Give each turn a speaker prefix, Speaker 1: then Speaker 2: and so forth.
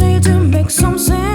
Speaker 1: say to make some sense.